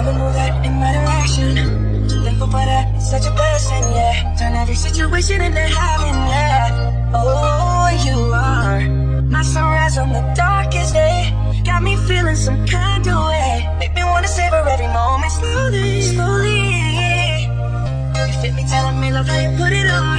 And move that in my direction. Thankful for that, such a blessing, yeah. Turn every situation into heaven, yeah. Oh, you are my sunrise on the darkest day. Got me feeling some kind of way. Make me wanna savor every moment slowly, slowly. You fit me, telling me love how you put it on.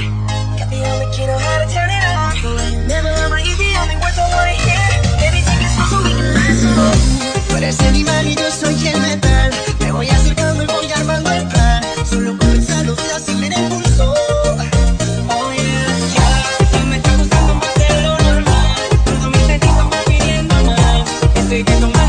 music is the